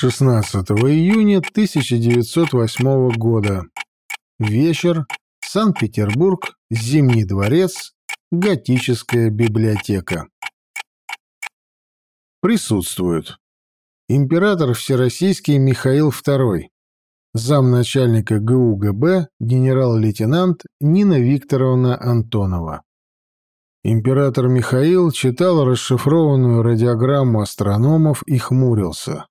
16 июня 1908 года. Вечер. Санкт-Петербург. Зимний дворец. Готическая библиотека. Присутствуют. Император Всероссийский Михаил II. Замначальника ГУГБ генерал-лейтенант Нина Викторовна Антонова. Император Михаил читал расшифрованную радиограмму астрономов и хмурился.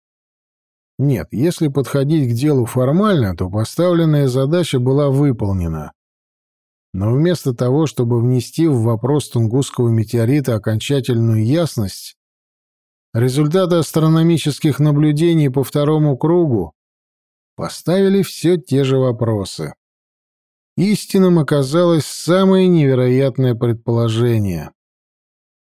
Нет, если подходить к делу формально, то поставленная задача была выполнена. Но вместо того, чтобы внести в вопрос Тунгусского метеорита окончательную ясность, результаты астрономических наблюдений по второму кругу поставили все те же вопросы. Истинным оказалось самое невероятное предположение.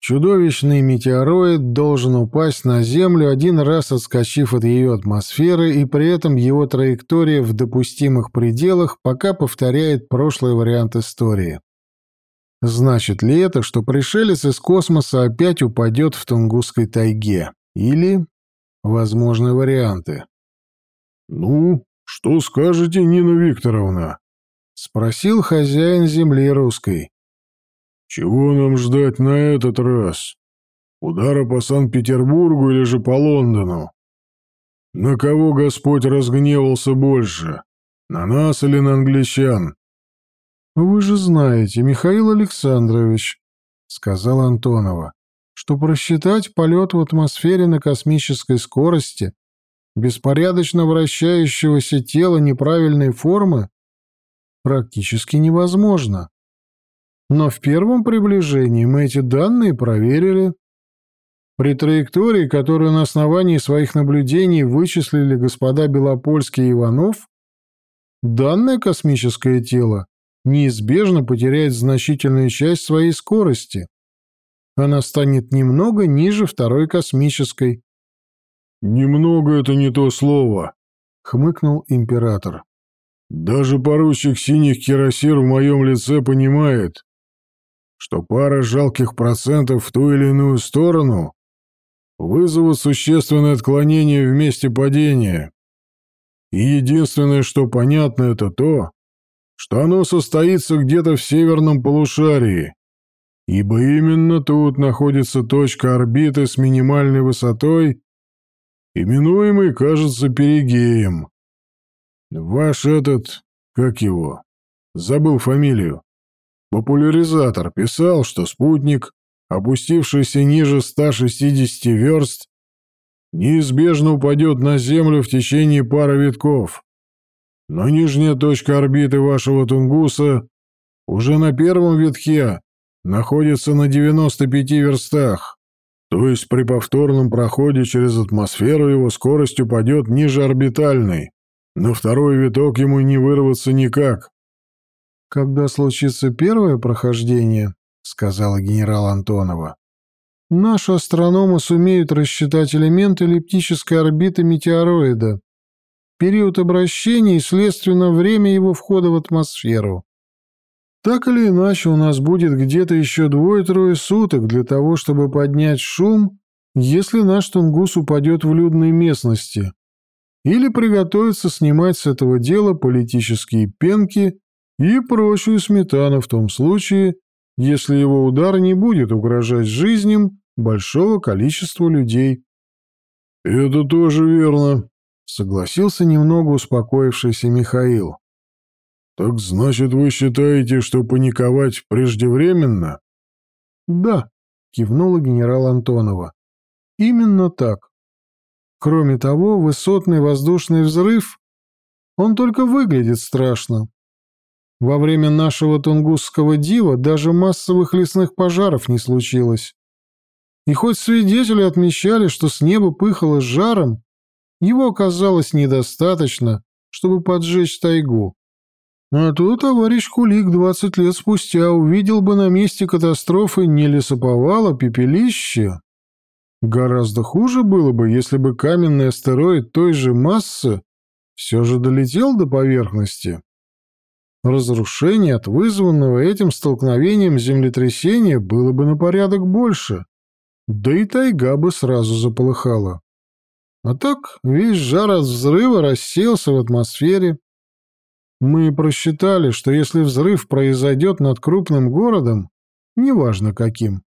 Чудовищный метеороид должен упасть на Землю, один раз отскочив от ее атмосферы, и при этом его траектория в допустимых пределах пока повторяет прошлый вариант истории. Значит ли это, что пришелец из космоса опять упадет в Тунгусской тайге? Или возможны варианты? «Ну, что скажете, Нина Викторовна?» — спросил хозяин земли русской. Чего нам ждать на этот раз? Удара по Санкт-Петербургу или же по Лондону? На кого Господь разгневался больше? На нас или на англичан? Вы же знаете, Михаил Александрович, сказал Антонова, что просчитать полет в атмосфере на космической скорости беспорядочно вращающегося тела неправильной формы практически невозможно. Но в первом приближении мы эти данные проверили. При траектории, которую на основании своих наблюдений вычислили господа Белопольский и Иванов, данное космическое тело неизбежно потеряет значительную часть своей скорости. Она станет немного ниже второй космической. «Немного — это не то слово», — хмыкнул император. «Даже поручик синих кирасир в моем лице понимает, что пара жалких процентов в ту или иную сторону вызовут существенное отклонение в месте падения. И единственное, что понятно, это то, что оно состоится где-то в северном полушарии, ибо именно тут находится точка орбиты с минимальной высотой, именуемой, кажется, перигеем. Ваш этот, как его, забыл фамилию, Популяризатор писал, что спутник, опустившийся ниже 160 верст, неизбежно упадет на Землю в течение пары витков. Но нижняя точка орбиты вашего Тунгуса уже на первом витке находится на 95 верстах, то есть при повторном проходе через атмосферу его скорость упадет ниже орбитальной. На второй виток ему не вырваться никак. «Когда случится первое прохождение», — сказала генерал Антонова, «наши астрономы сумеют рассчитать элемент эллиптической орбиты метеороида, период обращения и, следственно, время его входа в атмосферу. Так или иначе, у нас будет где-то еще двое-трое суток для того, чтобы поднять шум, если наш Тунгус упадет в людной местности, или приготовиться снимать с этого дела политические пенки и прочую сметану в том случае, если его удар не будет угрожать жизням большого количества людей. «Это тоже верно», — согласился немного успокоившийся Михаил. «Так значит, вы считаете, что паниковать преждевременно?» «Да», — кивнула генерал Антонова. «Именно так. Кроме того, высотный воздушный взрыв, он только выглядит страшно, во время нашего тунгусского дива даже массовых лесных пожаров не случилось. И хоть свидетели отмечали, что с неба пыхало жаром, его оказалось недостаточно, чтобы поджечь тайгу. А то товарищ Кулик двадцать лет спустя увидел бы на месте катастрофы не лесоповал, а пепелище. Гораздо хуже было бы, если бы каменный астероид той же массы все же долетел до поверхности. Разрушение от вызванного этим столкновением землетрясения было бы на порядок больше, да и тайга бы сразу заполыхала. А так весь жар от взрыва рассеялся в атмосфере. Мы просчитали, что если взрыв произойдет над крупным городом, неважно каким,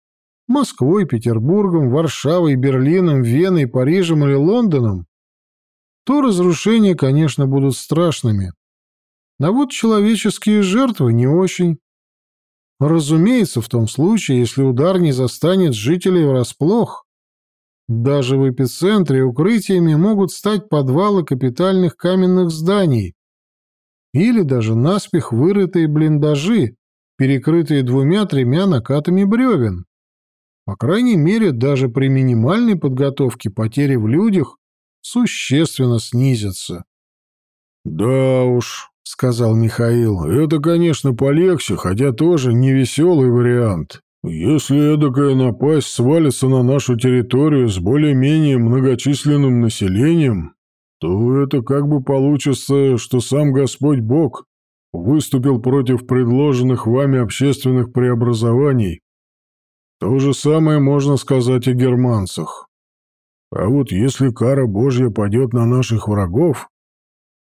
Москвой, Петербургом, Варшавой, Берлином, Веной, Парижем или Лондоном, то разрушения, конечно, будут страшными. А вот человеческие жертвы не очень. Разумеется, в том случае, если удар не застанет жителей врасплох. Даже в эпицентре укрытиями могут стать подвалы капитальных каменных зданий или даже наспех вырытые блиндажи, перекрытые двумя-тремя накатами бревен. По крайней мере, даже при минимальной подготовке потери в людях существенно снизятся. «Да уж», — сказал Михаил, — «это, конечно, полегче, хотя тоже не веселый вариант. Если эдакая напасть свалится на нашу территорию с более-менее многочисленным населением, то это как бы получится, что сам Господь Бог выступил против предложенных вами общественных преобразований. То же самое можно сказать о германцах. А вот если кара Божья падет на наших врагов,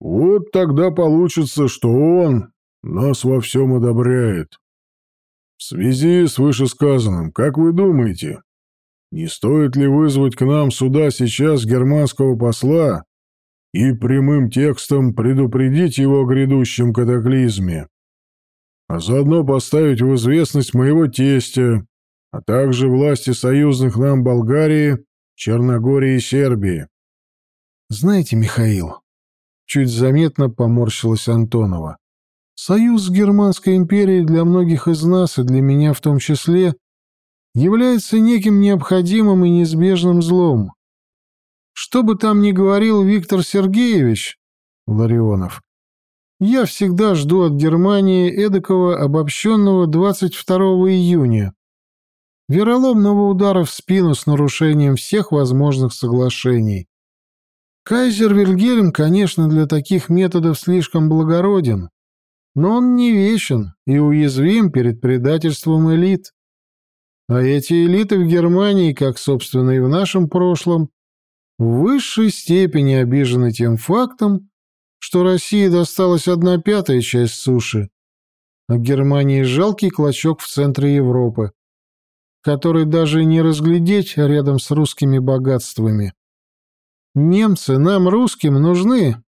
вот тогда получится, что Он нас во всем одобряет. В связи с вышесказанным, как вы думаете, не стоит ли вызвать к нам сюда сейчас германского посла и прямым текстом предупредить его о грядущем катаклизме, а заодно поставить в известность моего тестя, а также власти союзных нам Болгарии, Черногории и Сербии? Знаете, Михаил, чуть заметно поморщилась Антонова. Союз с Германской империей для многих из нас, и для меня в том числе, является неким необходимым и неизбежным злом. Что бы там ни говорил Виктор Сергеевич Ларионов, я всегда жду от Германии эдакого обобщенного 22 июня, вероломного удара в спину с нарушением всех возможных соглашений. Кайзер Вильгельм, конечно, для таких методов слишком благороден, но он не вечен и уязвим перед предательством элит. А эти элиты в Германии, как, собственно, и в нашем прошлом, в высшей степени обижены тем фактом, что России досталась одна пятая часть суши, а Германии жалкий клочок в центре Европы, который даже не разглядеть рядом с русскими богатствами. Немцы нам, русским, нужны.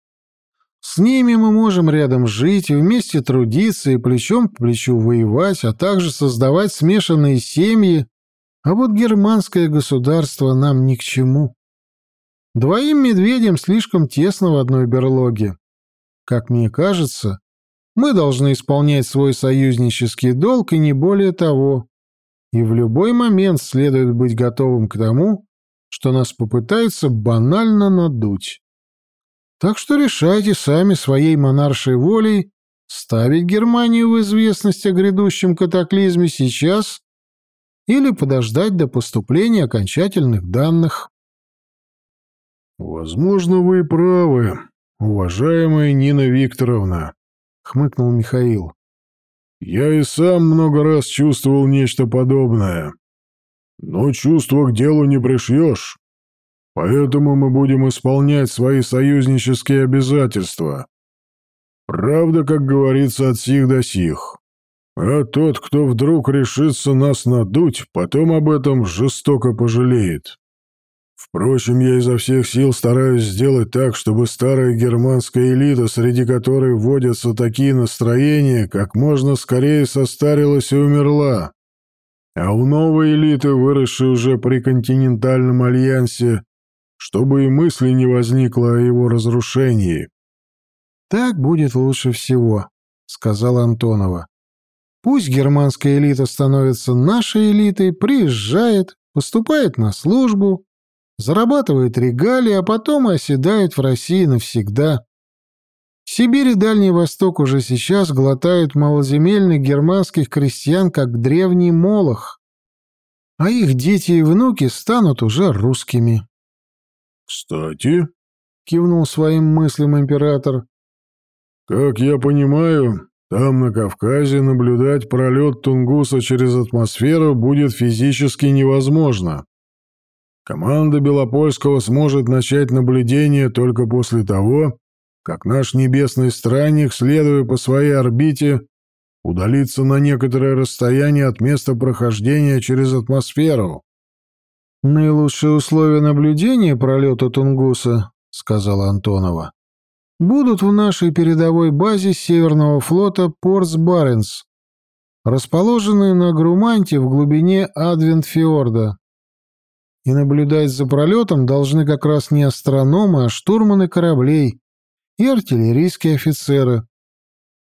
С ними мы можем рядом жить, вместе трудиться и плечом к плечу воевать, а также создавать смешанные семьи, а вот германское государство нам ни к чему. Двоим медведям слишком тесно в одной берлоге. Как мне кажется, мы должны исполнять свой союзнический долг и не более того. И в любой момент следует быть готовым к тому, что нас попытаются банально надуть. Так что решайте сами своей монаршей волей ставить Германию в известность о грядущем катаклизме сейчас или подождать до поступления окончательных данных. «Возможно, вы правы, уважаемая Нина Викторовна», — хмыкнул Михаил. «Я и сам много раз чувствовал нечто подобное. Но чувство к делу не пришьешь. Поэтому мы будем исполнять свои союзнические обязательства. Правда, как говорится, от сих до сих. А тот, кто вдруг решится нас надуть, потом об этом жестоко пожалеет. Впрочем, я изо всех сил стараюсь сделать так, чтобы старая германская элита, среди которой вводятся такие настроения, как можно скорее состарилась и умерла. А у новой элиты, выросшей уже при континентальном альянсе, чтобы и мысли не возникло о его разрушении. «Так будет лучше всего», — сказала Антонова. «Пусть германская элита становится нашей элитой, приезжает, поступает на службу, зарабатывает регалии, а потом оседает в России навсегда. Сибирь и Дальний Восток уже сейчас глотают малоземельных германских крестьян, как древний молох, а их дети и внуки станут уже русскими. «Кстати», — кивнул своим мыслям император, — «как я понимаю, там на Кавказе наблюдать пролет Тунгуса через атмосферу будет физически невозможно. Команда Белопольского сможет начать наблюдение только после того, как наш небесный странник, следуя по своей орбите, удалится на некоторое расстояние от места прохождения через атмосферу. «Наилучшие условия наблюдения пролета Тунгуса», — сказала Антонова, — «будут в нашей передовой базе Северного флота Порс-Баренс, расположенной на Груманте в глубине Адвент-Фьорда. И наблюдать за пролетом должны как раз не астрономы, а штурманы кораблей и артиллерийские офицеры.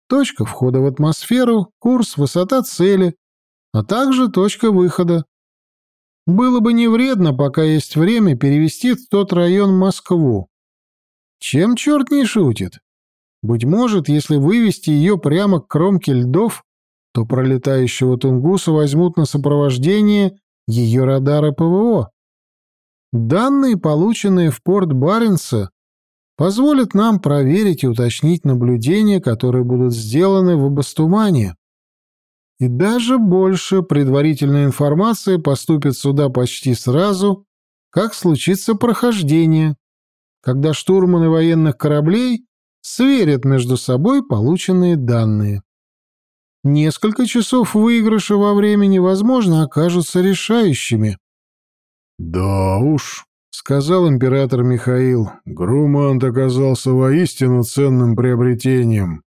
Точка входа в атмосферу, курс, высота цели, а также точка выхода. Было бы не вредно, пока есть время, перевести в тот район Москву. Чем черт не шутит? Быть может, если вывести ее прямо к кромке льдов, то пролетающего Тунгуса возьмут на сопровождение ее радары ПВО. Данные, полученные в порт Баренца, позволят нам проверить и уточнить наблюдения, которые будут сделаны в Абастумане. И даже больше предварительная информация поступит сюда почти сразу, как случится прохождение, когда штурманы военных кораблей сверят между собой полученные данные. Несколько часов выигрыша во времени, возможно, окажутся решающими. «Да уж», — сказал император Михаил, — «Грумант оказался воистину ценным приобретением.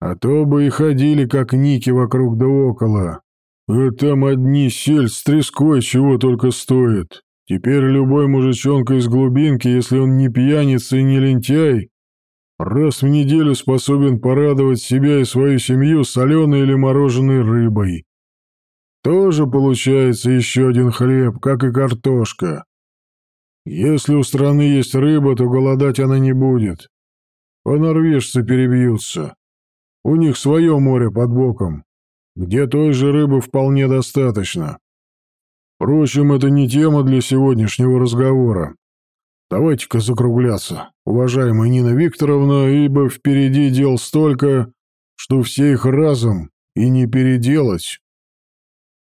А то бы и ходили, как ники, вокруг да около. А там одни сель с треской чего только стоит. Теперь любой мужичонка из глубинки, если он не пьяница и не лентяй, раз в неделю способен порадовать себя и свою семью соленой или мороженой рыбой. Тоже получается еще один хлеб, как и картошка. Если у страны есть рыба, то голодать она не будет. По-норвежцы перебьются. У них свое море под боком, где той же рыбы вполне достаточно. Впрочем, это не тема для сегодняшнего разговора. Давайте-ка закругляться, уважаемая Нина Викторовна, ибо впереди дел столько, что все их разом и не переделать.